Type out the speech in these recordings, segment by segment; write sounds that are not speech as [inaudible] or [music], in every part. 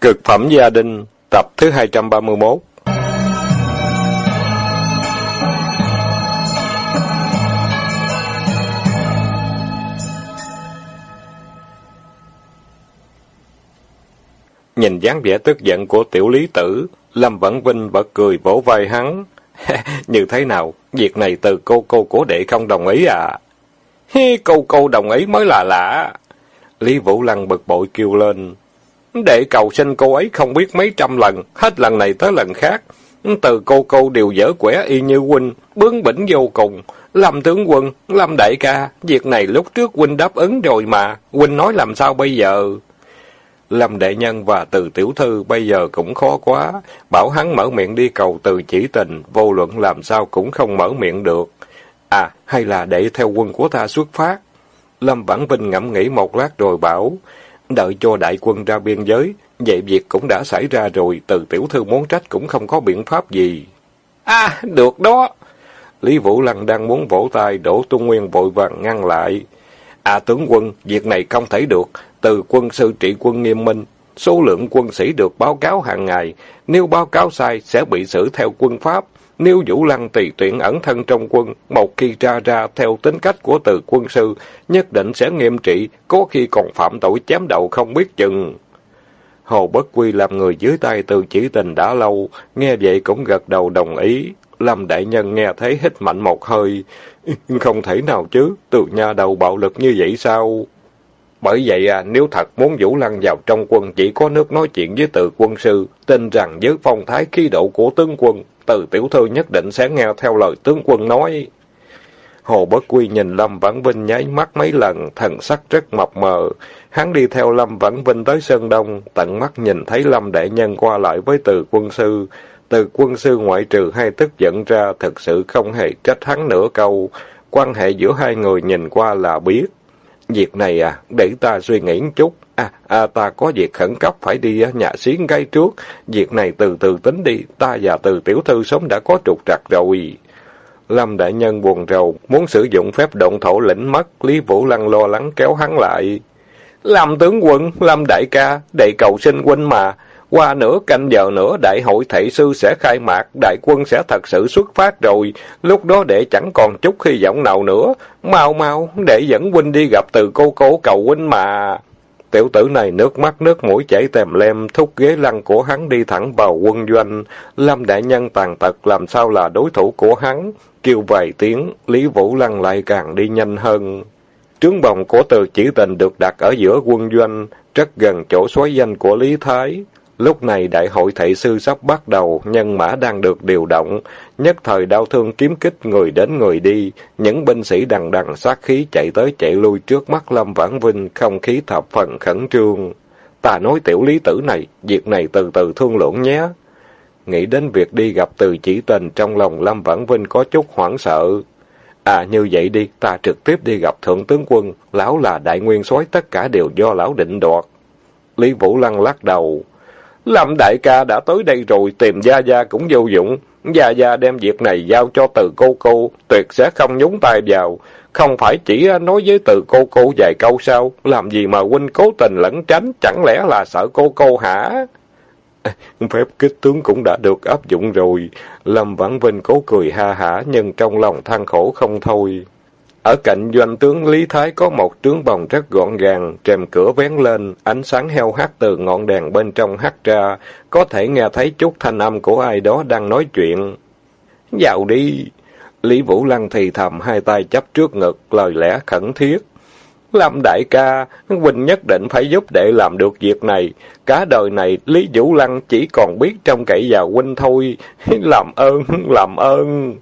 Cực phẩm gia đình, tập thứ 231 Nhìn dáng vẻ tức giận của tiểu lý tử, Lâm Vẫn Vinh bật cười vỗ vai hắn. [laughs] Như thế nào, việc này từ cô cô của đệ không đồng ý à? Hi, cô cô đồng ý mới là lạ. Lý Vũ Lăng bực bội kêu lên để cầu xin cô ấy không biết mấy trăm lần, hết lần này tới lần khác. Từ cô cô đều dở quẻ y như huynh, bướng bỉnh vô cùng. Lâm tướng quân, Lâm đại ca, việc này lúc trước huynh đáp ứng rồi mà, huynh nói làm sao bây giờ? Lâm Đại Nhân và Từ Tiểu Thư bây giờ cũng khó quá, bảo hắn mở miệng đi cầu từ chỉ tình, vô luận làm sao cũng không mở miệng được. À, hay là để theo quân của ta xuất phát? Lâm Vãn Vinh ngẫm nghĩ một lát rồi bảo, đợi cho đại quân ra biên giới, vậy việc cũng đã xảy ra rồi, Từ Tiểu Thư muốn trách cũng không có biện pháp gì. À, được đó! Lý Vũ Lăng đang muốn vỗ tay, Đỗ Tu Nguyên vội vàng ngăn lại. À tướng quân, việc này không thể được, từ quân sư trị quân nghiêm minh, số lượng quân sĩ được báo cáo hàng ngày, nếu báo cáo sai sẽ bị xử theo quân pháp. Nếu Vũ Lăng tùy tuyển ẩn thân trong quân, một khi ra ra theo tính cách của từ quân sư, nhất định sẽ nghiêm trị, có khi còn phạm tội chém đầu không biết chừng. Hồ Bất Quy làm người dưới tay từ chỉ tình đã lâu, nghe vậy cũng gật đầu đồng ý. Lâm Đại Nhân nghe thấy hít mạnh một hơi. [laughs] Không thể nào chứ, từ nhà đầu bạo lực như vậy sao? Bởi vậy à, nếu thật muốn Vũ Lăng vào trong quân chỉ có nước nói chuyện với từ quân sư, tin rằng với phong thái khí độ của tướng quân, từ tiểu thư nhất định sẽ nghe theo lời tướng quân nói. Hồ Bất Quy nhìn Lâm Vãn Vinh nháy mắt mấy lần, thần sắc rất mập mờ. Hắn đi theo Lâm Vãn Vinh tới Sơn Đông, tận mắt nhìn thấy Lâm đệ Nhân qua lại với từ quân sư. Từ quân sư ngoại trừ hai tức giận ra, thực sự không hề trách hắn nửa câu. Quan hệ giữa hai người nhìn qua là biết. Việc này à, để ta suy nghĩ một chút. À, à, ta có việc khẩn cấp phải đi à, nhà xiến ngay trước. Việc này từ từ tính đi, ta và từ tiểu thư sớm đã có trục trặc rồi. Lâm đại nhân buồn rầu, muốn sử dụng phép động thổ lĩnh mất, Lý Vũ Lăng lo lắng kéo hắn lại. Lâm tướng quân, Lâm đại ca, đầy cầu xin huynh mà. Qua nửa canh giờ nữa đại hội thệ sư sẽ khai mạc, đại quân sẽ thật sự xuất phát rồi. Lúc đó đệ chẳng còn chút hy vọng nào nữa. Mau mau, để dẫn huynh đi gặp từ cô cố cầu huynh mà. Tiểu tử này nước mắt nước mũi chảy tèm lem, thúc ghế lăn của hắn đi thẳng vào quân doanh. Lâm đại nhân tàn tật làm sao là đối thủ của hắn. Kêu vài tiếng, Lý Vũ Lăng lại càng đi nhanh hơn. Trướng bồng của từ chỉ tình được đặt ở giữa quân doanh, rất gần chỗ xoáy danh của Lý Thái. Lúc này đại hội thệ sư sắp bắt đầu, nhân mã đang được điều động, nhất thời đau thương kiếm kích người đến người đi, những binh sĩ đằng đằng sát khí chạy tới chạy lui trước mắt Lâm Vãn Vinh, không khí thập phần khẩn trương. Ta nói tiểu lý tử này, việc này từ từ thương lượng nhé. Nghĩ đến việc đi gặp từ chỉ tình trong lòng Lâm Vãn Vinh có chút hoảng sợ. À như vậy đi, ta trực tiếp đi gặp thượng tướng quân, lão là đại nguyên soái tất cả đều do lão định đoạt. Lý Vũ Lăng lắc đầu. Lâm đại ca đã tới đây rồi, tìm Gia Gia cũng vô dụng. Gia Gia đem việc này giao cho từ cô cô, tuyệt sẽ không nhúng tay vào. Không phải chỉ nói với từ cô cô vài câu sao, làm gì mà huynh cố tình lẫn tránh, chẳng lẽ là sợ cô cô hả? [laughs] Phép kích tướng cũng đã được áp dụng rồi. Lâm Vãn Vinh cố cười ha hả, nhưng trong lòng than khổ không thôi. Ở cạnh doanh tướng Lý Thái có một trướng bồng rất gọn gàng, rèm cửa vén lên, ánh sáng heo hắt từ ngọn đèn bên trong hắt ra, có thể nghe thấy chút thanh âm của ai đó đang nói chuyện. Vào đi! Lý Vũ Lăng thì thầm hai tay chấp trước ngực, lời lẽ khẩn thiết. Lâm đại ca, Huynh nhất định phải giúp đệ làm được việc này. Cả đời này, Lý Vũ Lăng chỉ còn biết trông cậy vào Huynh thôi. [laughs] Làm ơn, làm ơn.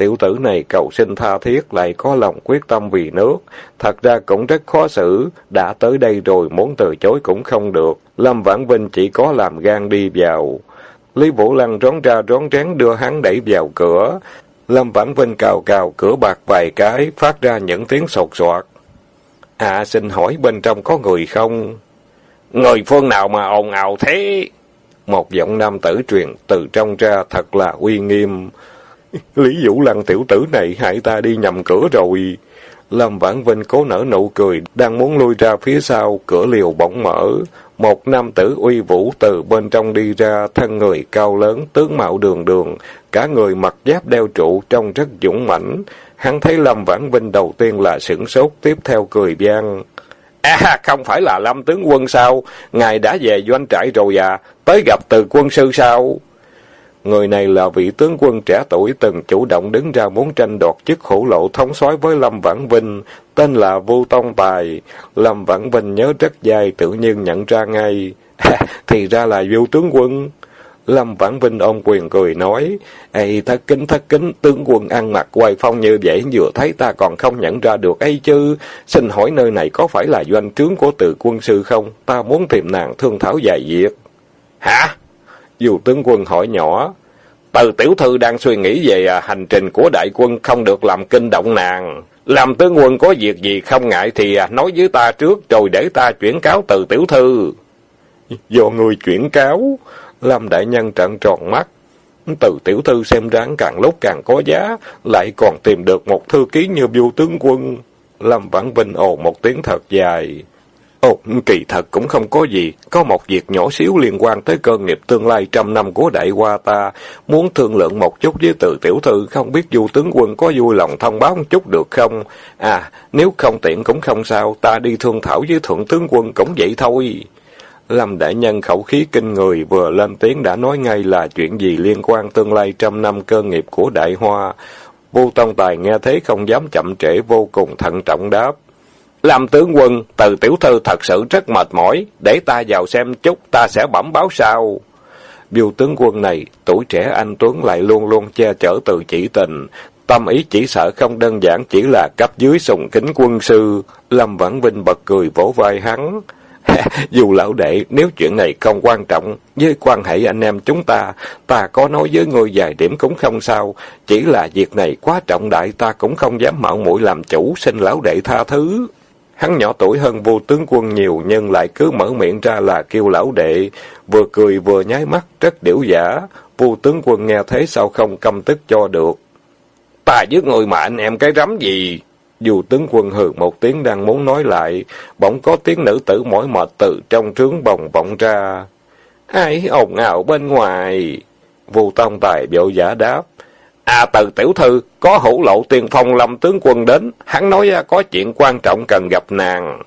Tiểu tử này cầu xin tha thiết lại có lòng quyết tâm vì nước. Thật ra cũng rất khó xử, đã tới đây rồi muốn từ chối cũng không được. Lâm Vãn Vinh chỉ có làm gan đi vào. Lý Vũ Lăng rón ra rón rén đưa hắn đẩy vào cửa. Lâm Vãn Vinh cào cào cửa bạc vài cái, phát ra những tiếng sột soạt. À, xin hỏi bên trong có người không? Người phương nào mà ồn ào thế? Một giọng nam tử truyền từ trong ra thật là uy nghiêm. Lý Vũ Lăng tiểu tử này hại ta đi nhầm cửa rồi. Lâm Vãn Vinh cố nở nụ cười, đang muốn lui ra phía sau, cửa liều bỗng mở. một nam tử uy vũ từ bên trong đi ra, thân người cao lớn, tướng mạo đường đường, cả người mặc giáp đeo trụ trông rất dũng mãnh. Hắn thấy Lâm Vãn Vinh đầu tiên là sửng sốt, tiếp theo cười vang. À, không phải là Lâm tướng quân sao? Ngài đã về doanh trại rồi à? Tới gặp từ quân sư sao? Người này là vị tướng quân trẻ tuổi từng chủ động đứng ra muốn tranh đoạt chức hữu lộ thống soái với Lâm Vãn Vinh, tên là Vu Tông Tài. Lâm Vãn Vinh nhớ rất dài, tự nhiên nhận ra ngay. [laughs] thì ra là Vu tướng quân. Lâm Vãn Vinh ôm quyền cười nói, Ê, thất kính thất kính, tướng quân ăn mặc quay phong như vậy, vừa thấy ta còn không nhận ra được ấy chứ. Xin hỏi nơi này có phải là doanh trướng của từ quân sư không? Ta muốn tìm nàng thương thảo dài việc. Hả? Dù tướng quân hỏi nhỏ, từ tiểu thư đang suy nghĩ về à, hành trình của đại quân không được làm kinh động nàng. Làm tướng quân có việc gì không ngại thì à, nói với ta trước rồi để ta chuyển cáo từ tiểu thư. Do người chuyển cáo, làm đại nhân trận tròn mắt. Từ tiểu thư xem ráng càng lúc càng có giá, lại còn tìm được một thư ký như vua tướng quân. Lâm Vãn Vinh ồ một tiếng thật dài. Ồ, kỳ thật cũng không có gì, có một việc nhỏ xíu liên quan tới cơ nghiệp tương lai trăm năm của đại hoa ta, muốn thương lượng một chút với từ tiểu thư, không biết du tướng quân có vui lòng thông báo một chút được không? À, nếu không tiện cũng không sao, ta đi thương thảo với thượng tướng quân cũng vậy thôi. Lâm đại nhân khẩu khí kinh người vừa lên tiếng đã nói ngay là chuyện gì liên quan tương lai trăm năm cơ nghiệp của đại hoa. Vô Tông Tài nghe thấy không dám chậm trễ vô cùng thận trọng đáp. Làm tướng quân, từ tiểu thư thật sự rất mệt mỏi, để ta vào xem chút, ta sẽ bẩm báo sau. Biêu tướng quân này, tuổi trẻ anh Tuấn lại luôn luôn che chở từ chỉ tình, tâm ý chỉ sợ không đơn giản chỉ là cấp dưới sùng kính quân sư. Lâm Vãn Vinh bật cười vỗ vai hắn. [laughs] Dù lão đệ, nếu chuyện này không quan trọng, với quan hệ anh em chúng ta, ta có nói với ngươi vài điểm cũng không sao. Chỉ là việc này quá trọng đại, ta cũng không dám mạo muội làm chủ, xin lão đệ tha thứ. Hắn nhỏ tuổi hơn vô tướng quân nhiều nhưng lại cứ mở miệng ra là kêu lão đệ, vừa cười vừa nháy mắt, rất điểu giả. Vô tướng quân nghe thấy sao không căm tức cho được. Ta với người mà anh em cái rắm gì? Dù tướng quân hừ một tiếng đang muốn nói lại, bỗng có tiếng nữ tử mỏi mệt từ trong trướng bồng vọng ra. Ai ồn ào bên ngoài? Vô tông tài biểu giả đáp. À từ tiểu thư, có hữu lộ tiên phong lâm tướng quân đến, hắn nói à, có chuyện quan trọng cần gặp nàng.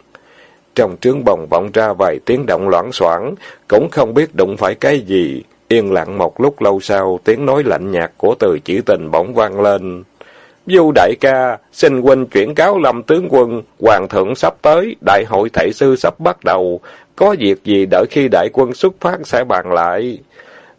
Trong trướng bồng vọng ra vài tiếng động loãng xoảng, cũng không biết đụng phải cái gì. Yên lặng một lúc lâu sau, tiếng nói lạnh nhạt của từ chỉ tình bỗng vang lên. Du đại ca, xin huynh chuyển cáo lâm tướng quân, hoàng thượng sắp tới, đại hội thể sư sắp bắt đầu. Có việc gì đợi khi đại quân xuất phát sẽ bàn lại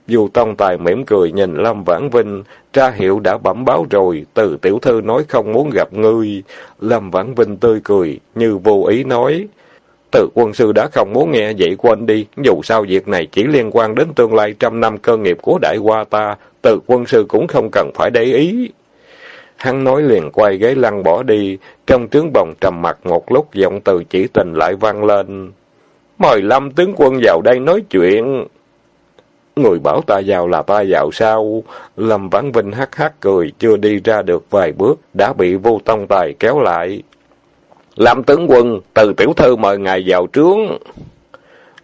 dù Tông Tài mỉm cười nhìn Lâm Vãn Vinh, tra hiệu đã bẩm báo rồi, từ tiểu thư nói không muốn gặp ngươi. Lâm Vãn Vinh tươi cười, như vô ý nói. Từ quân sư đã không muốn nghe vậy quên đi, dù sao việc này chỉ liên quan đến tương lai trăm năm cơ nghiệp của đại hoa ta, từ quân sư cũng không cần phải để ý. Hắn nói liền quay ghế lăn bỏ đi, trong tướng bồng trầm mặt một lúc giọng từ chỉ tình lại vang lên. Mời Lâm tướng quân vào đây nói chuyện. Người bảo ta vào là ta vào sao? Lâm Vãn Vinh hắc hắc cười, chưa đi ra được vài bước, đã bị vô tông tài kéo lại. Lâm tướng quân, từ tiểu thư mời ngài vào trướng.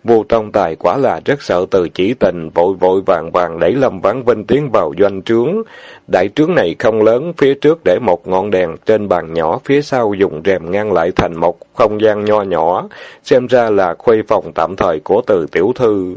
Vô tông tài quả là rất sợ từ chỉ tình, vội vội vàng vàng đẩy Lâm Vãn Vinh tiến vào doanh trướng. Đại trướng này không lớn, phía trước để một ngọn đèn, trên bàn nhỏ, phía sau dùng rèm ngăn lại thành một không gian nho nhỏ, xem ra là khuê phòng tạm thời của từ tiểu thư.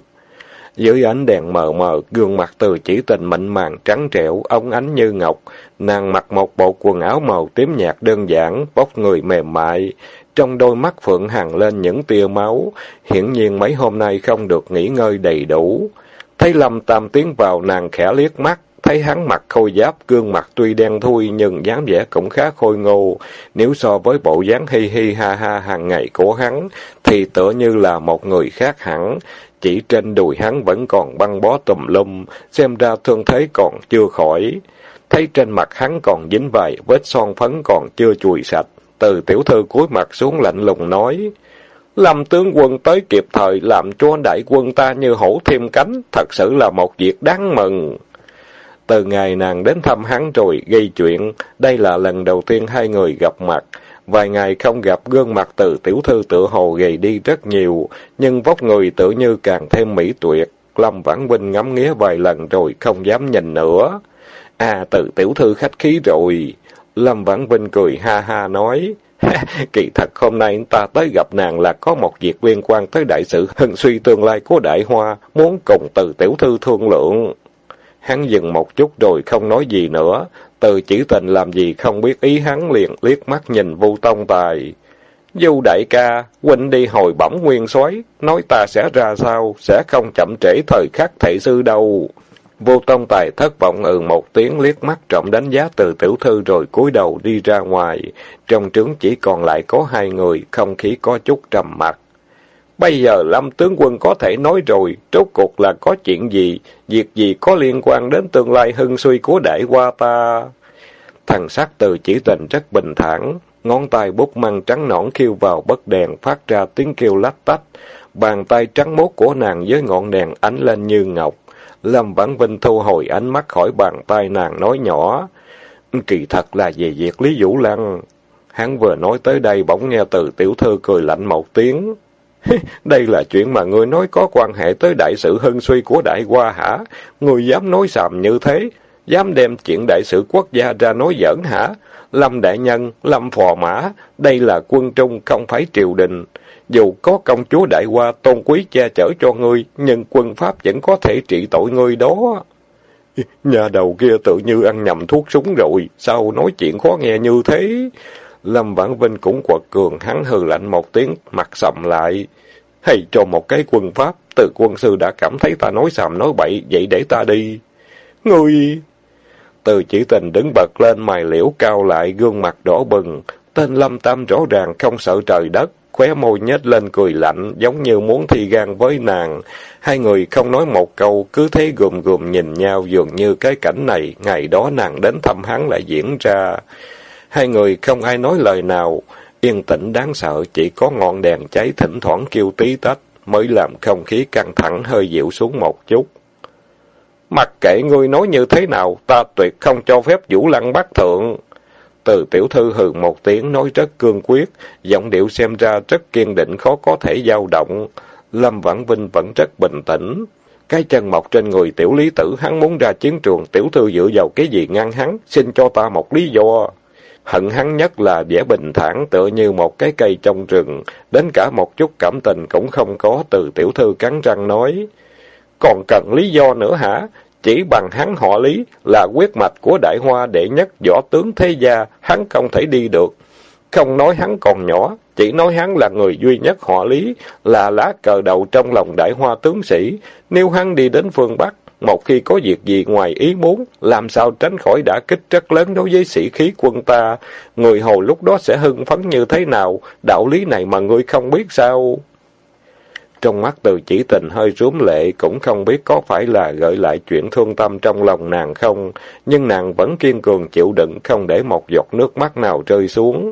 Dưới ánh đèn mờ mờ, gương mặt từ chỉ tình mịn màng trắng trẻo, ống ánh như ngọc. Nàng mặc một bộ quần áo màu tím nhạt đơn giản, bóc người mềm mại. Trong đôi mắt Phượng hằng lên những tia máu, hiển nhiên mấy hôm nay không được nghỉ ngơi đầy đủ. Thấy Lâm Tam tiến vào nàng khẽ liếc mắt, thấy hắn mặc khôi giáp, gương mặt tuy đen thui nhưng dáng vẻ cũng khá khôi ngô. Nếu so với bộ dáng hi hi ha ha hàng ngày của hắn, thì tựa như là một người khác hẳn. Chỉ trên đùi hắn vẫn còn băng bó tùm lum, xem ra thương thế còn chưa khỏi. Thấy trên mặt hắn còn dính vài vết son phấn còn chưa chùi sạch. Từ tiểu thư cúi mặt xuống lạnh lùng nói. Lâm tướng quân tới kịp thời làm cho đại quân ta như hổ thêm cánh, thật sự là một việc đáng mừng. Từ ngày nàng đến thăm hắn rồi gây chuyện, đây là lần đầu tiên hai người gặp mặt. Vài ngày không gặp gương mặt từ tiểu thư tự hồ gầy đi rất nhiều, nhưng vóc người tự như càng thêm mỹ tuyệt. Lâm Vãn Vinh ngắm nghía vài lần rồi không dám nhìn nữa. À, từ tiểu thư khách khí rồi. Lâm Vãn Vinh cười ha ha nói. [laughs] Kỳ thật hôm nay ta tới gặp nàng là có một việc liên quan tới đại sự hưng suy tương lai của đại hoa, muốn cùng từ tiểu thư thương lượng. Hắn dừng một chút rồi không nói gì nữa, từ chỉ tình làm gì không biết ý hắn liền liếc mắt nhìn Vu Tông Tài. Du đại ca, huynh đi hồi bẩm nguyên soái nói ta sẽ ra sao, sẽ không chậm trễ thời khắc thệ sư đâu. Vô Tông Tài thất vọng ừ một tiếng liếc mắt trọng đánh giá từ tiểu thư rồi cúi đầu đi ra ngoài. Trong trướng chỉ còn lại có hai người, không khí có chút trầm mặc. Bây giờ Lâm tướng quân có thể nói rồi, rốt cuộc là có chuyện gì, việc gì có liên quan đến tương lai hưng suy của đại qua ta. Thằng sắc từ chỉ tình rất bình thản, ngón tay bút măng trắng nõn khiêu vào bất đèn phát ra tiếng kêu lách tách. Bàn tay trắng mốt của nàng với ngọn đèn ánh lên như ngọc. Lâm Vãn Vinh thu hồi ánh mắt khỏi bàn tay nàng nói nhỏ. Kỳ thật là về việc Lý Vũ Lăng. Hắn vừa nói tới đây bỗng nghe từ tiểu thư cười lạnh một tiếng. [laughs] Đây là chuyện mà ngươi nói có quan hệ tới đại sự hưng suy của đại hoa hả? Ngươi dám nói sàm như thế? Dám đem chuyện đại sự quốc gia ra nói giỡn hả? Lâm đại nhân, Lâm phò mã, đây là quân trung không phải triều đình. Dù có công chúa đại hoa tôn quý che chở cho ngươi, nhưng quân pháp vẫn có thể trị tội ngươi đó. [laughs] Nhà đầu kia tự như ăn nhầm thuốc súng rồi, sao nói chuyện khó nghe như thế? Lâm Vãn Vinh cũng quật cường, hắn hừ lạnh một tiếng, mặt sầm lại. Hay cho một cái quân pháp, từ quân sư đã cảm thấy ta nói sàm nói bậy, vậy để ta đi. Ngươi... Từ chỉ tình đứng bật lên mày liễu cao lại, gương mặt đỏ bừng. Tên Lâm Tam rõ ràng không sợ trời đất, khóe môi nhếch lên cười lạnh, giống như muốn thi gan với nàng. Hai người không nói một câu, cứ thế gùm gùm nhìn nhau dường như cái cảnh này, ngày đó nàng đến thăm hắn lại diễn ra. Hai người không ai nói lời nào, yên tĩnh đáng sợ, chỉ có ngọn đèn cháy thỉnh thoảng kêu tí tách, mới làm không khí căng thẳng hơi dịu xuống một chút. Mặc kệ ngươi nói như thế nào, ta tuyệt không cho phép Vũ Lăng bắt thượng. Từ tiểu thư hừ một tiếng nói rất cương quyết, giọng điệu xem ra rất kiên định khó có thể dao động. Lâm Vãn Vinh vẫn rất bình tĩnh. Cái chân mọc trên người tiểu lý tử hắn muốn ra chiến trường, tiểu thư dựa vào cái gì ngăn hắn, xin cho ta một lý do. Hận hắn nhất là vẻ bình thản tựa như một cái cây trong rừng, đến cả một chút cảm tình cũng không có từ tiểu thư cắn răng nói. Còn cần lý do nữa hả? Chỉ bằng hắn họ lý là quyết mạch của đại hoa đệ nhất võ tướng thế gia, hắn không thể đi được. Không nói hắn còn nhỏ, chỉ nói hắn là người duy nhất họ lý, là lá cờ đầu trong lòng đại hoa tướng sĩ. Nếu hắn đi đến phương Bắc, một khi có việc gì ngoài ý muốn, làm sao tránh khỏi đã kích rất lớn đối với sĩ khí quân ta. Người hầu lúc đó sẽ hưng phấn như thế nào, đạo lý này mà ngươi không biết sao? Trong mắt từ chỉ tình hơi rúm lệ, cũng không biết có phải là gợi lại chuyện thương tâm trong lòng nàng không, nhưng nàng vẫn kiên cường chịu đựng, không để một giọt nước mắt nào rơi xuống.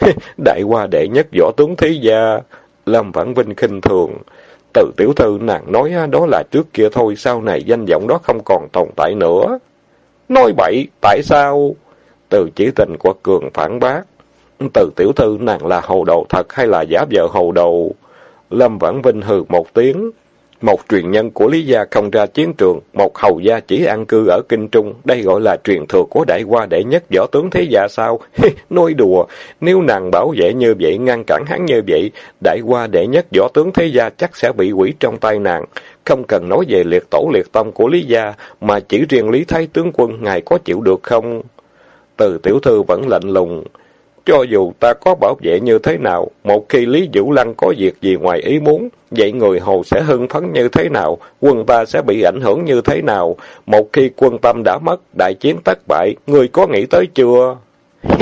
[laughs] Đại qua đệ nhất võ tướng thế gia, Lâm Vãn Vinh khinh thường. Từ tiểu thư nàng nói đó là trước kia thôi, sau này danh vọng đó không còn tồn tại nữa. Nói bậy, tại sao? Từ chỉ tình của cường phản bác. Từ tiểu thư nàng là hầu đầu thật hay là giả vợ hầu đầu? Lâm Vãn Vinh hừ một tiếng. Một truyền nhân của Lý Gia không ra chiến trường, một hầu gia chỉ an cư ở Kinh Trung, đây gọi là truyền thừa của đại qua đệ nhất võ tướng thế gia sao? [laughs] Nói đùa, nếu nàng bảo vệ như vậy, ngăn cản hắn như vậy, đại qua đệ nhất võ tướng thế gia chắc sẽ bị quỷ trong tay nàng. Không cần nói về liệt tổ liệt tông của Lý Gia, mà chỉ riêng Lý Thái tướng quân, ngài có chịu được không? Từ tiểu thư vẫn lạnh lùng. Cho dù ta có bảo vệ như thế nào, một khi Lý Vũ Lăng có việc gì ngoài ý muốn, vậy người Hồ sẽ hưng phấn như thế nào, quân ta sẽ bị ảnh hưởng như thế nào? Một khi quân tâm đã mất, đại chiến thất bại, người có nghĩ tới chưa? [laughs]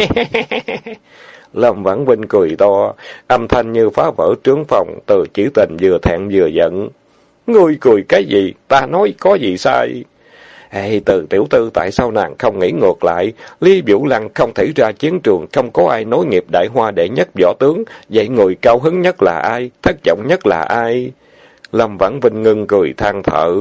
Lâm Vãn Vinh cười to, âm thanh như phá vỡ trướng phòng, từ chỉ tình vừa thẹn vừa giận. Ngươi cười cái gì? Ta nói có gì sai? Ê, từ tiểu tư tại sao nàng không nghĩ ngược lại? Lý Vũ Lăng không thể ra chiến trường, không có ai nối nghiệp đại hoa đệ nhất võ tướng. Vậy người cao hứng nhất là ai? Thất vọng nhất là ai? Lâm Vãn Vinh ngưng cười than thở.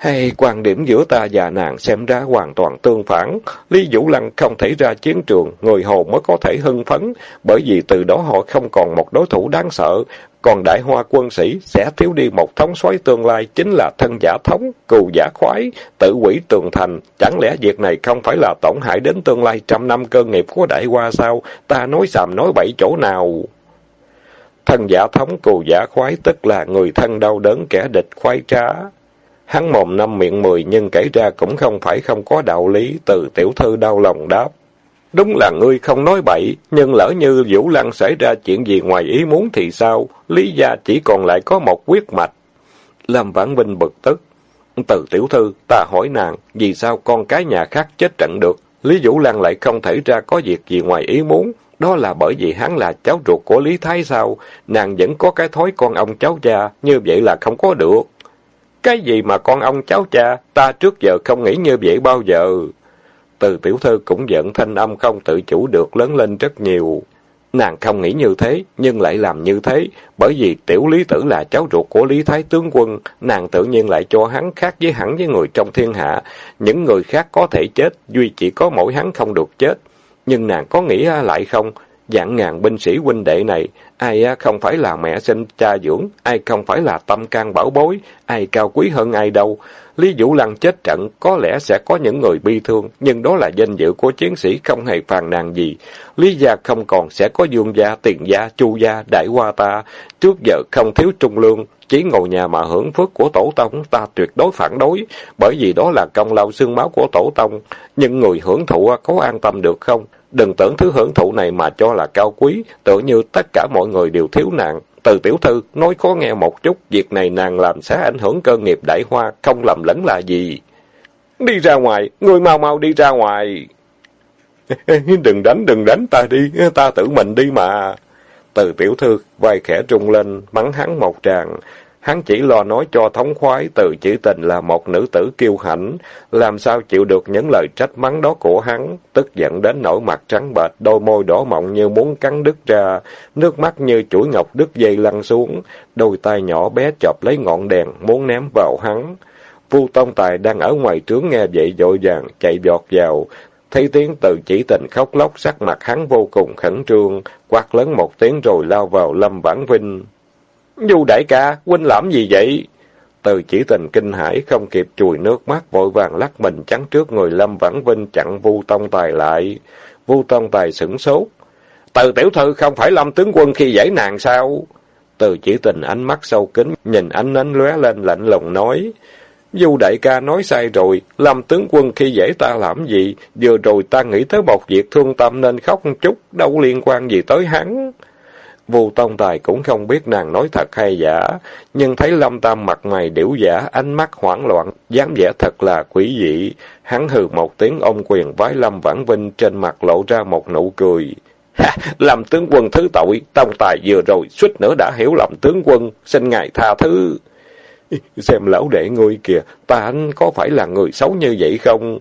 Hay quan điểm giữa ta và nàng xem ra hoàn toàn tương phản. Lý Vũ Lăng không thể ra chiến trường, người hồ mới có thể hưng phấn, bởi vì từ đó họ không còn một đối thủ đáng sợ. Còn đại hoa quân sĩ sẽ thiếu đi một thống soái tương lai chính là thân giả thống, cừu giả khoái, tự quỷ tường thành. Chẳng lẽ việc này không phải là tổn hại đến tương lai trăm năm cơ nghiệp của đại hoa sao? Ta nói xàm nói bậy chỗ nào? Thân giả thống cừu giả khoái tức là người thân đau đớn kẻ địch khoái trá. Hắn mồm năm miệng mười nhưng kể ra cũng không phải không có đạo lý, từ tiểu thư đau lòng đáp. Đúng là ngươi không nói bậy, nhưng lỡ như Vũ Lăng xảy ra chuyện gì ngoài ý muốn thì sao? Lý gia chỉ còn lại có một quyết mạch. Lâm Vãn Vinh bực tức. Từ tiểu thư, ta hỏi nàng, vì sao con cái nhà khác chết trận được? Lý Vũ Lăng lại không thể ra có việc gì ngoài ý muốn. Đó là bởi vì hắn là cháu ruột của Lý Thái sao? Nàng vẫn có cái thói con ông cháu cha, như vậy là không có được. Cái gì mà con ông cháu cha, ta trước giờ không nghĩ như vậy bao giờ. Từ tiểu thư cũng giận thanh âm không tự chủ được lớn lên rất nhiều. Nàng không nghĩ như thế, nhưng lại làm như thế, bởi vì tiểu lý tử là cháu ruột của Lý Thái Tướng Quân, nàng tự nhiên lại cho hắn khác với hẳn với người trong thiên hạ. Những người khác có thể chết, duy chỉ có mỗi hắn không được chết. Nhưng nàng có nghĩ lại không? Dạng ngàn binh sĩ huynh đệ này, ai không phải là mẹ sinh cha dưỡng, ai không phải là tâm can bảo bối, ai cao quý hơn ai đâu. Lý Vũ Lăng chết trận, có lẽ sẽ có những người bi thương, nhưng đó là danh dự của chiến sĩ không hề phàn nàn gì. Lý gia không còn sẽ có dương gia, tiền gia, chu gia, đại hoa ta, trước giờ không thiếu trung lương, chỉ ngồi nhà mà hưởng phước của tổ tông ta tuyệt đối phản đối, bởi vì đó là công lao xương máu của tổ tông. Nhưng người hưởng thụ có an tâm được không? Đừng tưởng thứ hưởng thụ này mà cho là cao quý, tự như tất cả mọi người đều thiếu nạn. Từ tiểu thư, nói khó nghe một chút, việc này nàng làm sẽ ảnh hưởng cơ nghiệp đại hoa, không lầm lẫn là gì. Đi ra ngoài, người mau mau đi ra ngoài. [laughs] đừng đánh, đừng đánh ta đi, ta tự mình đi mà. Từ tiểu thư, vai khẽ trung lên, mắng hắn một tràng. Hắn chỉ lo nói cho thống khoái từ chỉ tình là một nữ tử kiêu hãnh, làm sao chịu được những lời trách mắng đó của hắn, tức giận đến nỗi mặt trắng bệch, đôi môi đỏ mọng như muốn cắn đứt ra, nước mắt như chuỗi ngọc đứt dây lăn xuống, đôi tay nhỏ bé chọc lấy ngọn đèn, muốn ném vào hắn. Vu Tông Tài đang ở ngoài trướng nghe vậy dội vàng, chạy giọt vào, thấy tiếng từ chỉ tình khóc lóc sắc mặt hắn vô cùng khẩn trương, quát lớn một tiếng rồi lao vào Lâm Vãn Vinh. Du đại ca, huynh làm gì vậy? Từ chỉ tình kinh hãi không kịp chùi nước mắt vội vàng lắc mình chắn trước người Lâm Vãn Vinh chặn Vu Tông Tài lại. Vu Tông Tài sửng sốt. Từ tiểu thư không phải Lâm tướng quân khi giải nàng sao? Từ chỉ tình ánh mắt sâu kín, nhìn ánh nến lóe lên lạnh lùng nói. Du đại ca nói sai rồi, Lâm tướng quân khi dễ ta làm gì? Vừa rồi ta nghĩ tới một việc thương tâm nên khóc một chút, đâu liên quan gì tới hắn. Vu Tông Tài cũng không biết nàng nói thật hay giả, nhưng thấy Lâm Tam mặt mày điểu giả, ánh mắt hoảng loạn, dáng vẻ thật là quỷ dị. Hắn hừ một tiếng ôm quyền vái Lâm Vãn Vinh trên mặt lộ ra một nụ cười. Ha, làm tướng quân thứ tội, Tông Tài vừa rồi suýt nữa đã hiểu lầm tướng quân, xin ngài tha thứ. Xem lão đệ ngươi kìa, ta anh có phải là người xấu như vậy không?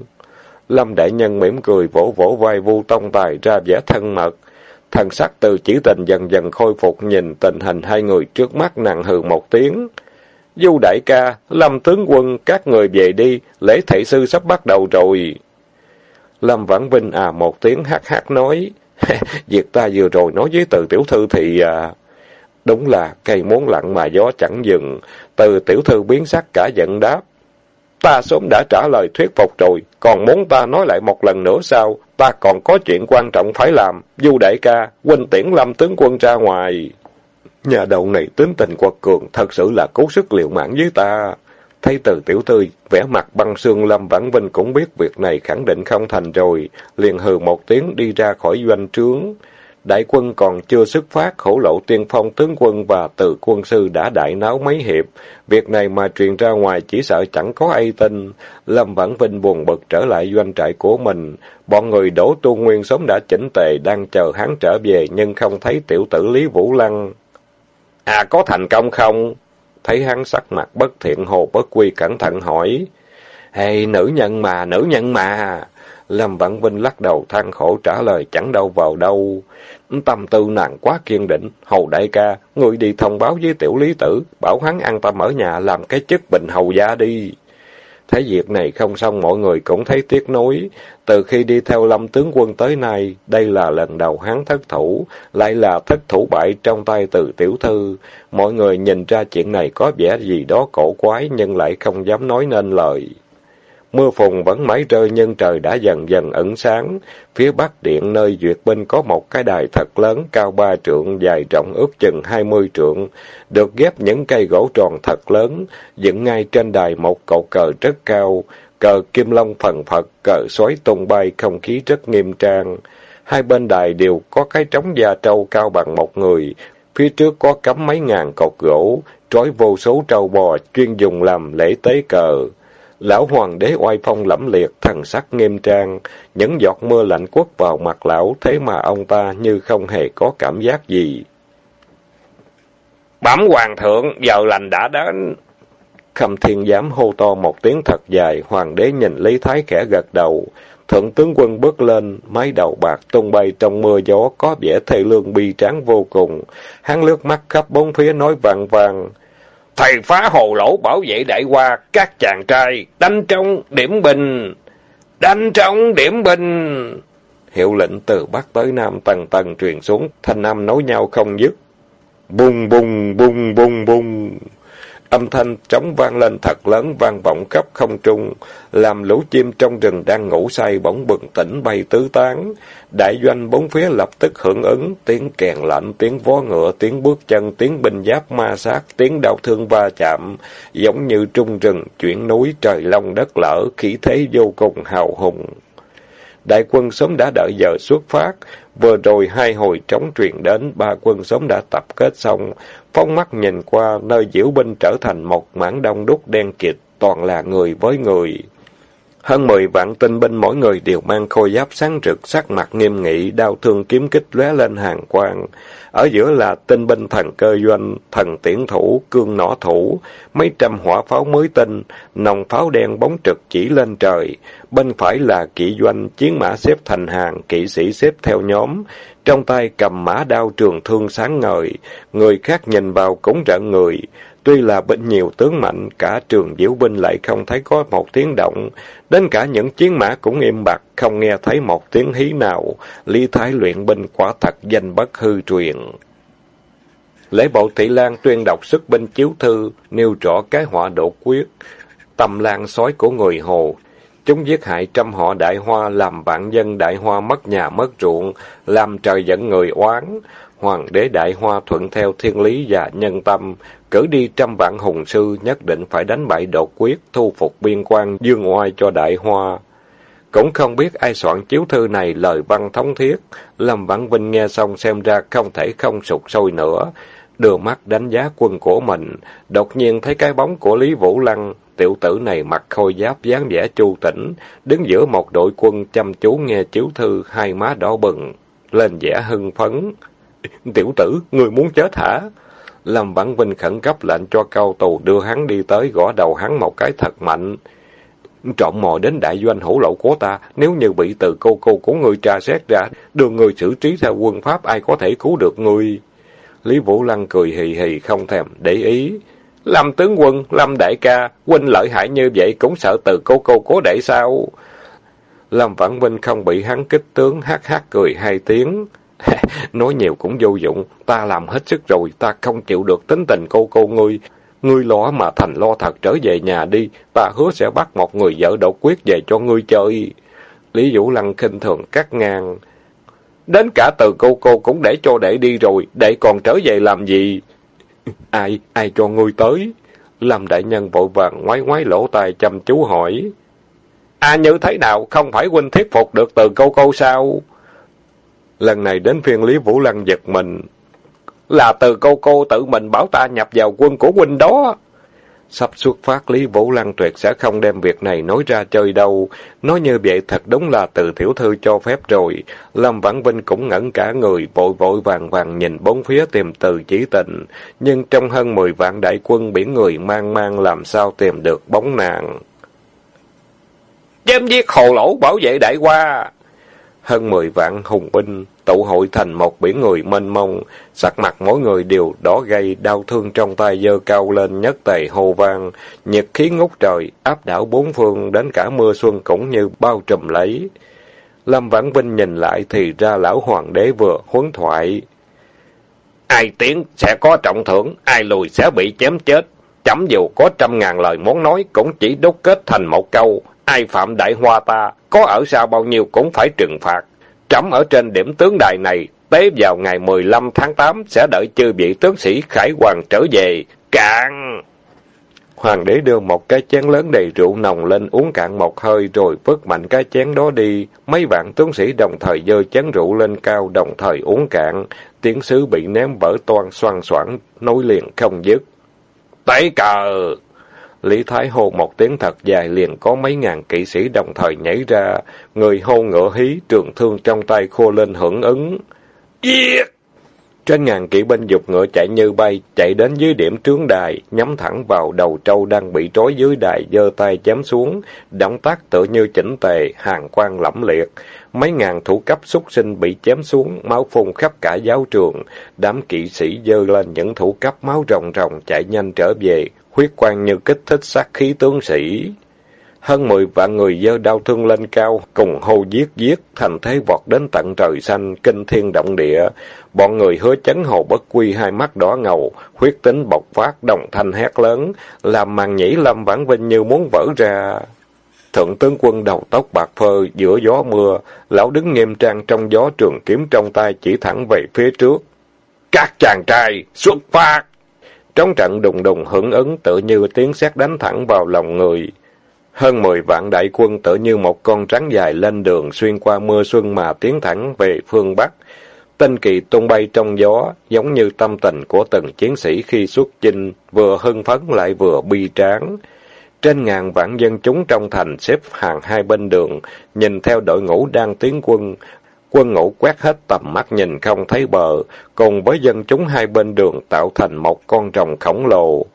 Lâm Đại Nhân mỉm cười vỗ vỗ vai Vu Tông Tài ra vẻ thân mật. Thần sắc từ chỉ tình dần dần khôi phục nhìn tình hình hai người trước mắt nặng hừ một tiếng. Du đại ca, Lâm tướng quân, các người về đi, lễ thầy sư sắp bắt đầu rồi. Lâm Vãn Vinh à một tiếng hát hát nói, [laughs] việc ta vừa rồi nói với từ tiểu thư thì... À... Đúng là cây muốn lặng mà gió chẳng dừng, từ tiểu thư biến sắc cả giận đáp. Ta sớm đã trả lời thuyết phục rồi, còn muốn ta nói lại một lần nữa sao? Ta còn có chuyện quan trọng phải làm. Du đại ca, huynh tiễn lâm tướng quân ra ngoài. Nhà đầu này tính tình quật cường, thật sự là cố sức liệu mạng với ta. Thấy từ tiểu thư vẻ mặt băng xương Lâm Vãn Vinh cũng biết việc này khẳng định không thành rồi, liền hừ một tiếng đi ra khỏi doanh trướng. Đại quân còn chưa xuất phát, khổ lộ tiên phong tướng quân và từ quân sư đã đại náo mấy hiệp. Việc này mà truyền ra ngoài chỉ sợ chẳng có ai tin. Lâm Vãn Vinh buồn bực trở lại doanh trại của mình. Bọn người đổ tu nguyên sớm đã chỉnh tề, đang chờ hắn trở về, nhưng không thấy tiểu tử Lý Vũ Lăng. À, có thành công không? Thấy hắn sắc mặt bất thiện hồ bất quy cẩn thận hỏi. Hey, nữ nhân mà, nữ nhân mà. Lâm Vãn Vinh lắc đầu than khổ trả lời chẳng đâu vào đâu. Tâm tư nàng quá kiên định. Hầu đại ca, người đi thông báo với tiểu lý tử, bảo hắn an tâm ở nhà làm cái chức bình hầu gia đi. Thấy việc này không xong mọi người cũng thấy tiếc nuối. Từ khi đi theo lâm tướng quân tới nay, đây là lần đầu hắn thất thủ, lại là thất thủ bại trong tay từ tiểu thư. Mọi người nhìn ra chuyện này có vẻ gì đó cổ quái nhưng lại không dám nói nên lời. Mưa phùn vẫn mãi rơi nhưng trời đã dần dần ẩn sáng. Phía bắc điện nơi duyệt binh có một cái đài thật lớn, cao ba trượng, dài rộng ước chừng hai mươi trượng, được ghép những cây gỗ tròn thật lớn, dựng ngay trên đài một cột cờ rất cao, cờ kim long phần phật, cờ xoáy tung bay, không khí rất nghiêm trang. Hai bên đài đều có cái trống da trâu cao bằng một người, phía trước có cắm mấy ngàn cột gỗ, trói vô số trâu bò chuyên dùng làm lễ tế cờ. Lão hoàng đế oai phong lẫm liệt, thần sắc nghiêm trang, những giọt mưa lạnh quất vào mặt lão, thế mà ông ta như không hề có cảm giác gì. Bẩm hoàng thượng, giờ lành đã đến. Khâm thiên giám hô to một tiếng thật dài, hoàng đế nhìn Lý Thái khẽ gật đầu. Thượng tướng quân bước lên, mái đầu bạc tung bay trong mưa gió, có vẻ thê lương bi tráng vô cùng. Hắn lướt mắt khắp bốn phía nói vàng vàng. Thầy phá hồ lỗ bảo vệ đại qua, các chàng trai, đánh trong điểm bình, đánh trong điểm bình. Hiệu lệnh từ Bắc tới Nam tầng tầng truyền xuống, thanh âm nối nhau không dứt. Bùng bùng bùng bùng bùng. Âm thanh trống vang lên thật lớn vang vọng khắp không trung, làm lũ chim trong rừng đang ngủ say bỗng bừng tỉnh bay tứ tán. Đại doanh bốn phía lập tức hưởng ứng, tiếng kèn lạnh, tiếng vó ngựa, tiếng bước chân, tiếng binh giáp ma sát, tiếng đau thương va chạm, giống như trung rừng, chuyển núi trời long đất lở, khí thế vô cùng hào hùng. Đại quân sớm đã đợi giờ xuất phát, vừa rồi hai hồi trống truyền đến, ba quân sớm đã tập kết xong, phóng mắt nhìn qua, nơi diễu binh trở thành một mảng đông đúc đen kịt, toàn là người với người. Hơn mười vạn tinh binh mỗi người đều mang khôi giáp sáng rực, sắc mặt nghiêm nghị, đao thương kiếm kích lóe lên hàng quang. Ở giữa là tinh binh thần cơ doanh, thần tiễn thủ, cương nỏ thủ, mấy trăm hỏa pháo mới tinh, nòng pháo đen bóng trực chỉ lên trời. Bên phải là kỵ doanh, chiến mã xếp thành hàng, kỵ sĩ xếp theo nhóm. Trong tay cầm mã đao trường thương sáng ngời, người khác nhìn vào cũng rợn người. Tuy là binh nhiều tướng mạnh, cả trường diễu binh lại không thấy có một tiếng động. Đến cả những chiến mã cũng im bặt, không nghe thấy một tiếng hí nào. Lý Thái luyện binh quả thật danh bất hư truyền. Lễ bộ thị lan tuyên đọc sức binh chiếu thư, nêu rõ cái họa độ quyết, tầm lan sói của người Hồ. Chúng giết hại trăm họ đại hoa, làm vạn dân đại hoa mất nhà mất ruộng, làm trời giận người oán. Hoàng đế Đại Hoa thuận theo thiên lý và nhân tâm, cử đi trăm vạn hùng sư nhất định phải đánh bại đột quyết, thu phục biên quan, dương oai cho Đại Hoa. Cũng không biết ai soạn chiếu thư này lời văn thống thiết, Lâm Vãn Vinh nghe xong xem ra không thể không sụt sôi nữa, đưa mắt đánh giá quân của mình, đột nhiên thấy cái bóng của Lý Vũ Lăng, tiểu tử này mặc khôi giáp dáng vẻ chu tỉnh, đứng giữa một đội quân chăm chú nghe chiếu thư, hai má đỏ bừng, lên vẻ hưng phấn. Tiểu tử, người muốn chết hả? Lâm Vãn Vinh khẩn cấp lệnh cho cao tù đưa hắn đi tới gõ đầu hắn một cái thật mạnh. Trộm mò đến đại doanh hổ lậu của ta, nếu như bị từ cô cô của người tra xét ra, đưa người xử trí theo quân pháp ai có thể cứu được người. Lý Vũ Lăng cười hì hì không thèm để ý. Lâm tướng quân, Lâm đại ca, huynh lợi hại như vậy cũng sợ từ cô cô cố để sao? Lâm Vãn Vinh không bị hắn kích tướng, hát hát cười hai tiếng. [laughs] Nói nhiều cũng vô dụng, ta làm hết sức rồi, ta không chịu được tính tình cô cô ngươi. Ngươi lo mà thành lo thật trở về nhà đi, ta hứa sẽ bắt một người vợ độc quyết về cho ngươi chơi. Lý Vũ Lăng khinh thường cắt ngang. Đến cả từ cô cô cũng để cho đệ đi rồi, đệ còn trở về làm gì? [laughs] Ai, ai cho ngươi tới? Lâm đại nhân vội vàng ngoái ngoái lỗ tai chăm chú hỏi. À như thế nào, không phải huynh thuyết phục được từ cô cô sao? Lần này đến phiên Lý Vũ Lăng giật mình. Là từ cô cô tự mình bảo ta nhập vào quân của huynh đó. Sắp xuất phát Lý Vũ Lăng tuyệt sẽ không đem việc này nói ra chơi đâu. Nói như vậy thật đúng là từ tiểu thư cho phép rồi. Lâm Vãn Vinh cũng ngẩn cả người, vội vội vàng vàng nhìn bốn phía tìm từ chỉ tình. Nhưng trong hơn mười vạn đại quân biển người mang mang làm sao tìm được bóng nàng. Chém giết hồ lỗ bảo vệ đại qua hơn mười vạn hùng binh, tụ hội thành một biển người mênh mông, sắc mặt mỗi người đều đỏ gay, đau thương trong tay dơ cao lên nhất tề hô vang, nhiệt khí ngút trời, áp đảo bốn phương, đến cả mưa xuân cũng như bao trùm lấy. Lâm Vãn Vinh nhìn lại thì ra lão hoàng đế vừa huấn thoại. Ai tiến sẽ có trọng thưởng, ai lùi sẽ bị chém chết. Chấm dù có trăm ngàn lời muốn nói cũng chỉ đúc kết thành một câu. Ai phạm đại hoa ta, có ở xa bao nhiêu cũng phải trừng phạt. Trẫm ở trên điểm tướng đài này, tế vào ngày 15 tháng 8 sẽ đợi chư vị tướng sĩ khải hoàng trở về. Cạn! Hoàng đế đưa một cái chén lớn đầy rượu nồng lên uống cạn một hơi rồi vứt mạnh cái chén đó đi. Mấy vạn tướng sĩ đồng thời dơ chén rượu lên cao đồng thời uống cạn. Tiếng sứ bị ném vỡ toan xoan xoảng, nối liền không dứt. Tế cờ! Lý Thái hô một tiếng thật dài liền có mấy ngàn kỵ sĩ đồng thời nhảy ra. Người hô ngựa hí, trường thương trong tay khô lên hưởng ứng. Yeah! Trên ngàn kỵ binh dục ngựa chạy như bay, chạy đến dưới điểm trướng đài, nhắm thẳng vào đầu trâu đang bị trói dưới đài, giơ tay chém xuống, động tác tựa như chỉnh tề, hàng quan lẫm liệt. Mấy ngàn thủ cấp xuất sinh bị chém xuống, máu phun khắp cả giáo trường, đám kỵ sĩ dơ lên những thủ cấp máu rồng rồng chạy nhanh trở về, huyết quang như kích thích sát khí tướng sĩ. Hơn mười vạn người dơ đau thương lên cao, cùng hô giết giết, thành thế vọt đến tận trời xanh, kinh thiên động địa. Bọn người hứa chấn hồ bất quy hai mắt đỏ ngầu, huyết tính bộc phát, đồng thanh hét lớn, làm màn nhĩ lâm vãn vinh như muốn vỡ ra. Thượng tướng quân đầu tóc bạc phơ giữa gió mưa, lão đứng nghiêm trang trong gió trường kiếm trong tay chỉ thẳng về phía trước. Các chàng trai, xuất phát! Trong trận đùng đùng hưởng ứng tự như tiếng sét đánh thẳng vào lòng người. Hơn mười vạn đại quân tự như một con rắn dài lên đường xuyên qua mưa xuân mà tiến thẳng về phương Bắc. Tinh kỳ tung bay trong gió, giống như tâm tình của từng chiến sĩ khi xuất chinh, vừa hưng phấn lại vừa bi tráng. Trên ngàn vạn dân chúng trong thành xếp hàng hai bên đường, nhìn theo đội ngũ đang tiến quân. Quân ngũ quét hết tầm mắt nhìn không thấy bờ, cùng với dân chúng hai bên đường tạo thành một con rồng khổng lồ.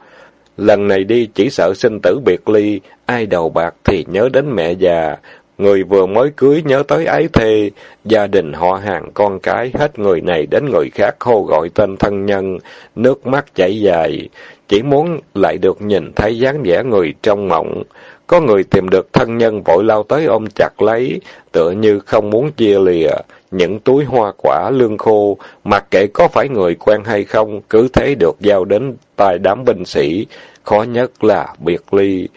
Lần này đi chỉ sợ sinh tử biệt ly, ai đầu bạc thì nhớ đến mẹ già, người vừa mới cưới nhớ tới ái thê, gia đình họ hàng con cái, hết người này đến người khác hô gọi tên thân nhân, nước mắt chảy dài, chỉ muốn lại được nhìn thấy dáng vẻ người trong mộng. Có người tìm được thân nhân vội lao tới ôm chặt lấy, tựa như không muốn chia lìa, những túi hoa quả lương khô, mặc kệ có phải người quen hay không, cứ thế được giao đến tay đám binh sĩ, khó nhất là biệt ly.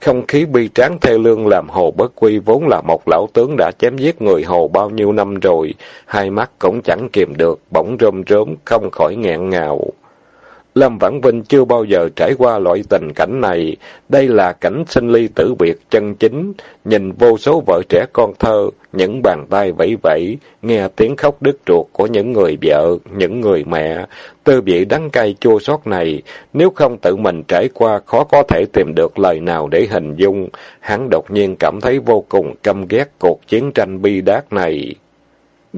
Không khí bi tráng thê lương làm Hồ Bất Quy vốn là một lão tướng đã chém giết người Hồ bao nhiêu năm rồi, hai mắt cũng chẳng kìm được, bỗng rơm rớm, không khỏi nghẹn ngào. Lâm Vãn Vinh chưa bao giờ trải qua loại tình cảnh này. Đây là cảnh sinh ly tử biệt chân chính. Nhìn vô số vợ trẻ con thơ, những bàn tay vẫy vẫy, nghe tiếng khóc đứt ruột của những người vợ, những người mẹ. Tư vị đắng cay chua xót này, nếu không tự mình trải qua khó có thể tìm được lời nào để hình dung. Hắn đột nhiên cảm thấy vô cùng căm ghét cuộc chiến tranh bi đát này.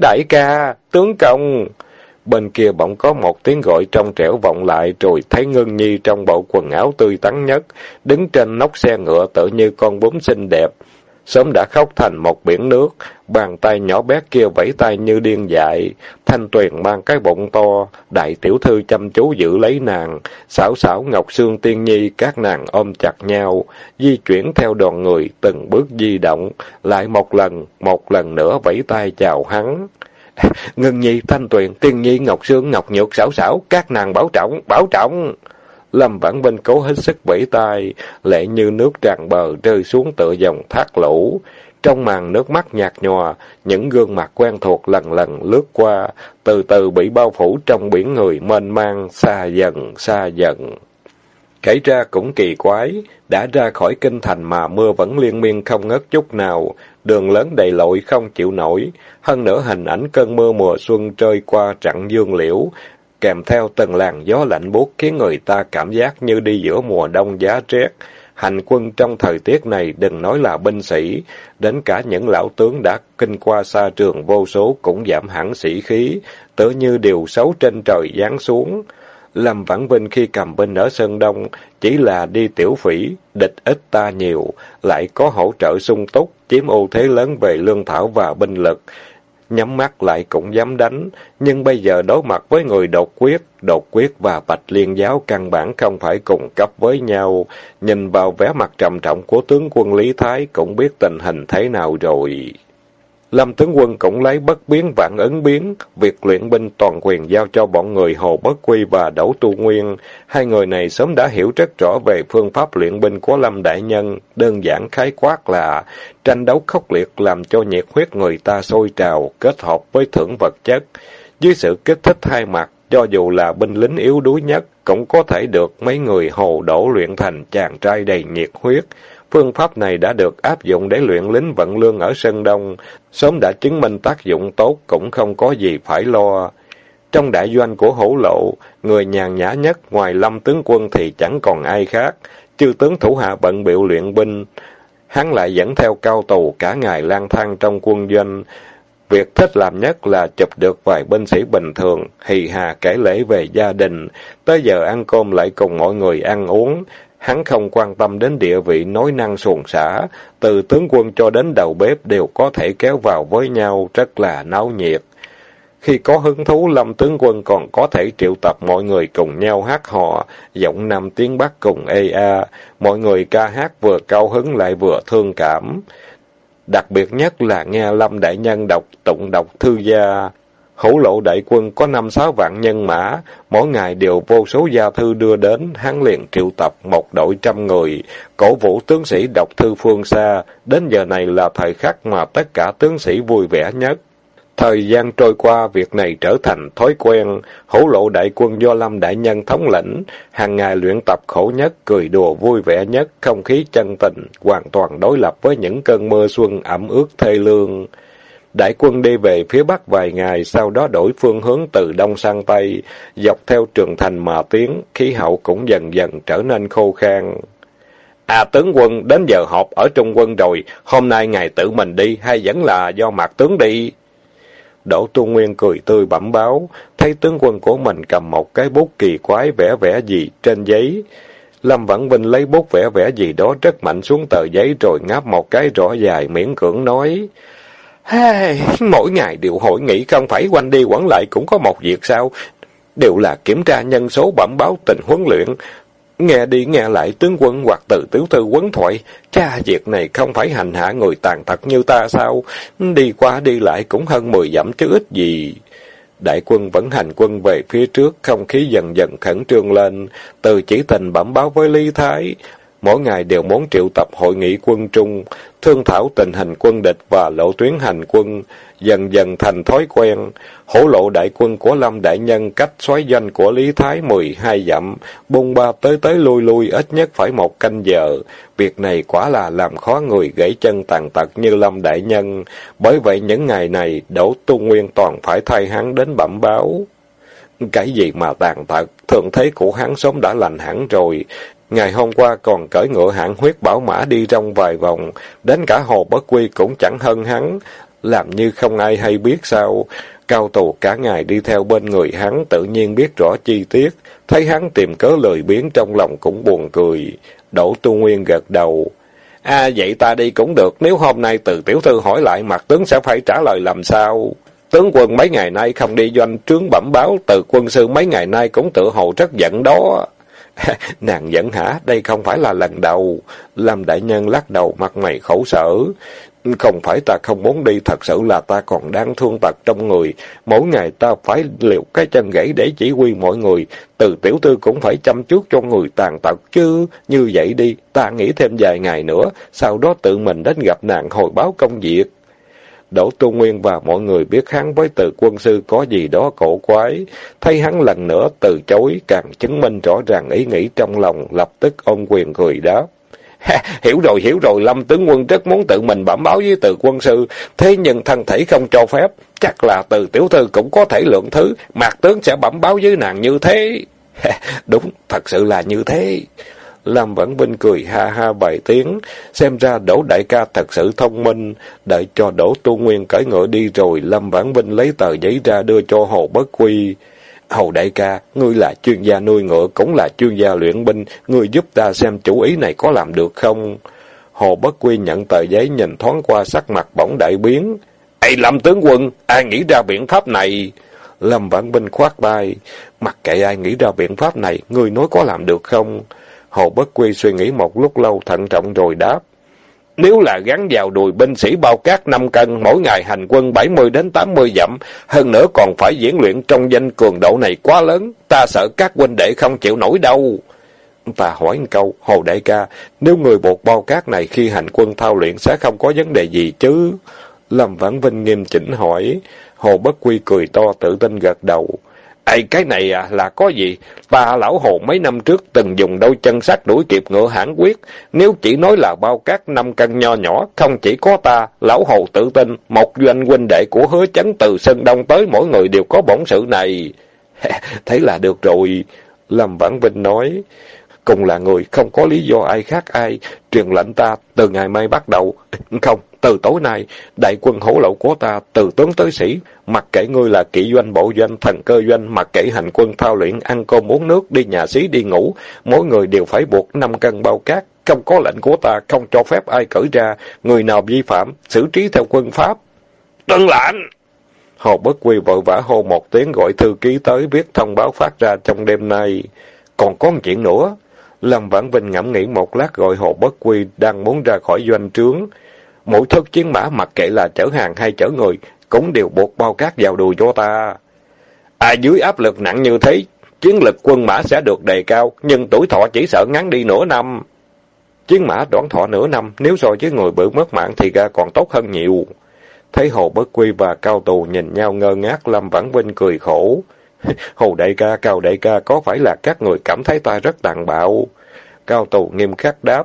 Đại ca, tướng công! Bên kia bỗng có một tiếng gọi trong trẻo vọng lại rồi thấy Ngân Nhi trong bộ quần áo tươi tắn nhất, đứng trên nóc xe ngựa tự như con bướm xinh đẹp. Sớm đã khóc thành một biển nước, bàn tay nhỏ bé kia vẫy tay như điên dại. Thanh tuyền mang cái bụng to, đại tiểu thư chăm chú giữ lấy nàng. Xảo xảo Ngọc xương Tiên Nhi các nàng ôm chặt nhau, di chuyển theo đoàn người, từng bước di động, lại một lần, một lần nữa vẫy tay chào hắn. [laughs] Ngân Nhi, Thanh Tuyền, Tiên Nhi, Ngọc Sương, Ngọc Nhược, Sảo Sảo, các nàng bảo trọng, bảo trọng. Lâm Vãn Vinh cố hết sức vẫy tay, lệ như nước tràn bờ rơi xuống tựa dòng thác lũ. Trong màn nước mắt nhạt nhòa, những gương mặt quen thuộc lần lần lướt qua, từ từ bị bao phủ trong biển người mênh mang, xa dần, xa dần. Kể ra cũng kỳ quái, đã ra khỏi kinh thành mà mưa vẫn liên miên không ngớt chút nào, đường lớn đầy lội không chịu nổi, hơn nữa hình ảnh cơn mưa mùa xuân trôi qua trận dương liễu, kèm theo từng làn gió lạnh buốt khiến người ta cảm giác như đi giữa mùa đông giá rét. Hành quân trong thời tiết này đừng nói là binh sĩ, đến cả những lão tướng đã kinh qua xa trường vô số cũng giảm hẳn sĩ khí, tớ như điều xấu trên trời giáng xuống. Lâm Vãn Vinh khi cầm binh ở Sơn Đông chỉ là đi tiểu phỉ, địch ít ta nhiều, lại có hỗ trợ sung túc, chiếm ưu thế lớn về lương thảo và binh lực. nhắm mắt lại cũng dám đánh, nhưng bây giờ đối mặt với người đột quyết, đột quyết và bạch liên giáo căn bản không phải cùng cấp với nhau. Nhìn vào vẻ mặt trầm trọng của tướng quân Lý Thái cũng biết tình hình thế nào rồi. Lâm tướng quân cũng lấy bất biến vạn ứng biến, việc luyện binh toàn quyền giao cho bọn người Hồ Bất Quy và Đỗ Tu Nguyên. Hai người này sớm đã hiểu rất rõ về phương pháp luyện binh của Lâm Đại Nhân, đơn giản khái quát là tranh đấu khốc liệt làm cho nhiệt huyết người ta sôi trào, kết hợp với thưởng vật chất. Dưới sự kích thích hai mặt, cho dù là binh lính yếu đuối nhất, cũng có thể được mấy người Hồ Đỗ luyện thành chàng trai đầy nhiệt huyết. Phương pháp này đã được áp dụng để luyện lính vận lương ở Sơn Đông, sớm đã chứng minh tác dụng tốt cũng không có gì phải lo. Trong đại doanh của hổ lộ, người nhàn nhã nhất ngoài lâm tướng quân thì chẳng còn ai khác, chư tướng thủ hạ bận biểu luyện binh. Hắn lại dẫn theo cao tù cả ngày lang thang trong quân doanh. Việc thích làm nhất là chụp được vài binh sĩ bình thường, hì hà kể lễ về gia đình, tới giờ ăn cơm lại cùng mọi người ăn uống, Hắn không quan tâm đến địa vị nói năng xuồng xả, từ tướng quân cho đến đầu bếp đều có thể kéo vào với nhau, rất là náo nhiệt. Khi có hứng thú, Lâm tướng quân còn có thể triệu tập mọi người cùng nhau hát hò, giọng nam tiếng Bắc cùng ê a, mọi người ca hát vừa cao hứng lại vừa thương cảm. Đặc biệt nhất là nghe Lâm Đại Nhân đọc tụng đọc thư gia. Hữu lộ đại quân có năm sáu vạn nhân mã, mỗi ngày đều vô số gia thư đưa đến, hắn liền triệu tập một đội trăm người, cổ vũ tướng sĩ đọc thư phương xa, đến giờ này là thời khắc mà tất cả tướng sĩ vui vẻ nhất. Thời gian trôi qua, việc này trở thành thói quen, hữu lộ đại quân do Lâm Đại Nhân thống lĩnh, hàng ngày luyện tập khổ nhất, cười đùa vui vẻ nhất, không khí chân tình, hoàn toàn đối lập với những cơn mưa xuân ẩm ướt thê lương. Đại quân đi về phía bắc vài ngày, sau đó đổi phương hướng từ đông sang tây, dọc theo trường thành mà tiến, khí hậu cũng dần dần trở nên khô khan. À tướng quân, đến giờ họp ở trung quân rồi, hôm nay ngài tự mình đi hay vẫn là do mặt tướng đi? Đỗ Tu Nguyên cười tươi bẩm báo, thấy tướng quân của mình cầm một cái bút kỳ quái vẽ vẽ gì trên giấy. Lâm Vãn Vinh lấy bút vẽ vẽ gì đó rất mạnh xuống tờ giấy rồi ngáp một cái rõ dài miễn cưỡng nói. Hey, mỗi ngày đều hội nghị không phải quanh đi quẩn lại cũng có một việc sao? Đều là kiểm tra nhân số bẩm báo tình huấn luyện. Nghe đi nghe lại tướng quân hoặc từ tiểu thư quấn thoại. Cha, việc này không phải hành hạ người tàn tật như ta sao? Đi qua đi lại cũng hơn mười dặm chứ ít gì. Đại quân vẫn hành quân về phía trước, không khí dần dần khẩn trương lên. Từ chỉ tình bẩm báo với Lý Thái, mỗi ngày đều muốn triệu tập hội nghị quân trung, thương thảo tình hình quân địch và lộ tuyến hành quân, dần dần thành thói quen. Hổ lộ đại quân của Lâm Đại Nhân cách xoáy danh của Lý Thái mười hai dặm, bung ba tới tới lui lui ít nhất phải một canh giờ. Việc này quả là làm khó người gãy chân tàn tật như Lâm Đại Nhân. Bởi vậy những ngày này, Đỗ Tu Nguyên toàn phải thay hắn đến bẩm báo. Cái gì mà tàn tật, thường thế của hắn sớm đã lành hẳn rồi. Ngày hôm qua còn cởi ngựa hạng huyết bảo mã đi trong vài vòng, đến cả hồ bất quy cũng chẳng hơn hắn, làm như không ai hay biết sao. Cao tù cả ngày đi theo bên người hắn tự nhiên biết rõ chi tiết, thấy hắn tìm cớ lười biến trong lòng cũng buồn cười. Đỗ Tu Nguyên gật đầu. À vậy ta đi cũng được, nếu hôm nay từ tiểu thư hỏi lại mặt tướng sẽ phải trả lời làm sao? Tướng quân mấy ngày nay không đi doanh trướng bẩm báo, từ quân sư mấy ngày nay cũng tự hồ rất giận đó. [laughs] Nàng giận hả? Đây không phải là lần đầu. Lâm đại nhân lắc đầu mặt mày khổ sở. Không phải ta không muốn đi, thật sự là ta còn đang thương tật trong người. Mỗi ngày ta phải liều cái chân gãy để chỉ huy mọi người. Từ tiểu tư cũng phải chăm chút cho người tàn tật chứ. Như vậy đi, ta nghĩ thêm vài ngày nữa, sau đó tự mình đến gặp nàng hồi báo công việc. Đỗ Tu Nguyên và mọi người biết hắn với từ quân sư có gì đó cổ quái. Thấy hắn lần nữa từ chối càng chứng minh rõ ràng ý nghĩ trong lòng, lập tức ôm quyền cười đáp. hiểu rồi, hiểu rồi, Lâm tướng quân rất muốn tự mình bẩm báo với từ quân sư, thế nhưng thân thể không cho phép, chắc là từ tiểu thư cũng có thể lượng thứ, mạc tướng sẽ bẩm báo với nàng như thế. Đúng, thật sự là như thế. Lâm Vãn Vinh cười ha ha vài tiếng, xem ra Đỗ Đại ca thật sự thông minh, đợi cho Đỗ Tu Nguyên cởi ngựa đi rồi, Lâm Vãn Vinh lấy tờ giấy ra đưa cho Hồ Bất Quy. Hồ Đại ca, ngươi là chuyên gia nuôi ngựa, cũng là chuyên gia luyện binh, ngươi giúp ta xem chủ ý này có làm được không? Hồ Bất Quy nhận tờ giấy nhìn thoáng qua sắc mặt bỗng đại biến. Ê Lâm tướng quân, ai nghĩ ra biện pháp này? Lâm Vãn Vinh khoát tay, mặc kệ ai nghĩ ra biện pháp này, ngươi nói có làm được không? Hồ Bất Quy suy nghĩ một lúc lâu thận trọng rồi đáp. Nếu là gắn vào đùi binh sĩ bao cát 5 cân, mỗi ngày hành quân 70 đến 80 dặm, hơn nữa còn phải diễn luyện trong danh cường độ này quá lớn, ta sợ các huynh đệ không chịu nổi đâu. Ta hỏi một câu, Hồ Đại ca, nếu người buộc bao cát này khi hành quân thao luyện sẽ không có vấn đề gì chứ? Lâm Vãn Vinh nghiêm chỉnh hỏi, Hồ Bất Quy cười to tự tin gật đầu. Ê, cái này à, là có gì? Ta lão hồ mấy năm trước từng dùng đôi chân sắt đuổi kịp ngựa hãn quyết. Nếu chỉ nói là bao cát năm căn nho nhỏ, không chỉ có ta, lão hồ tự tin, một doanh huynh đệ của hứa chấn từ Sơn Đông tới mỗi người đều có bổn sự này. [laughs] Thấy là được rồi. Lâm Vãn Vinh nói, cùng là người, không có lý do ai khác ai, truyền lệnh ta từ ngày mai bắt đầu. Không, từ tối nay, đại quân hổ lậu của ta, từ tướng tới sĩ, mặc kệ ngươi là kỵ doanh, bộ doanh, thần cơ doanh, mặc kệ hành quân thao luyện, ăn cơm uống nước, đi nhà xí, đi ngủ, mỗi người đều phải buộc năm cân bao cát. Không có lệnh của ta, không cho phép ai cởi ra, người nào vi phạm, xử trí theo quân pháp. Tuân lệnh! Hồ Bất Quy vội vã hô một tiếng gọi thư ký tới viết thông báo phát ra trong đêm nay. Còn có một chuyện nữa. Lâm Vãn Vinh ngẫm nghĩ một lát gọi Hồ Bất Quy đang muốn ra khỏi doanh trướng. Mỗi thất chiến mã mặc kệ là chở hàng hay chở người, cũng đều buộc bao cát vào đùi cho ta. À dưới áp lực nặng như thế, chiến lực quân mã sẽ được đề cao, nhưng tuổi thọ chỉ sợ ngắn đi nửa năm. Chiến mã đoán thọ nửa năm, nếu so với người bự mất mạng thì ra còn tốt hơn nhiều. Thấy Hồ Bất Quy và Cao Tù nhìn nhau ngơ ngác, Lâm Vãn Vinh cười khổ. Hồ đại ca, Cao đại ca, có phải là các người cảm thấy ta rất tàn bạo? Cao Tù nghiêm khắc đáp.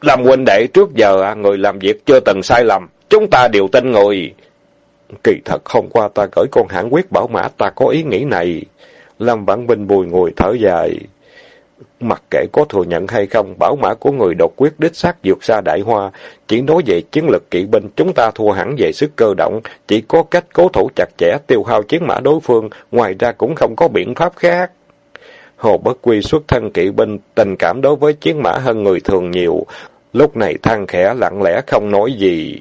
Làm huynh đệ trước giờ à, người làm việc chưa từng sai lầm, chúng ta đều tin người. Kỳ thật hôm qua ta gửi con hãng quyết bảo mã ta có ý nghĩ này. Lâm Vãn Vinh bùi ngồi thở dài. Mặc kệ có thừa nhận hay không, bảo mã của người độc quyết đích xác vượt xa đại hoa. Chỉ nói về chiến lực kỵ binh, chúng ta thua hẳn về sức cơ động. Chỉ có cách cố thủ chặt chẽ, tiêu hao chiến mã đối phương, ngoài ra cũng không có biện pháp khác. Hồ Bất Quy xuất thân kỵ binh, tình cảm đối với chiến mã hơn người thường nhiều. Lúc này than khẽ lặng lẽ không nói gì.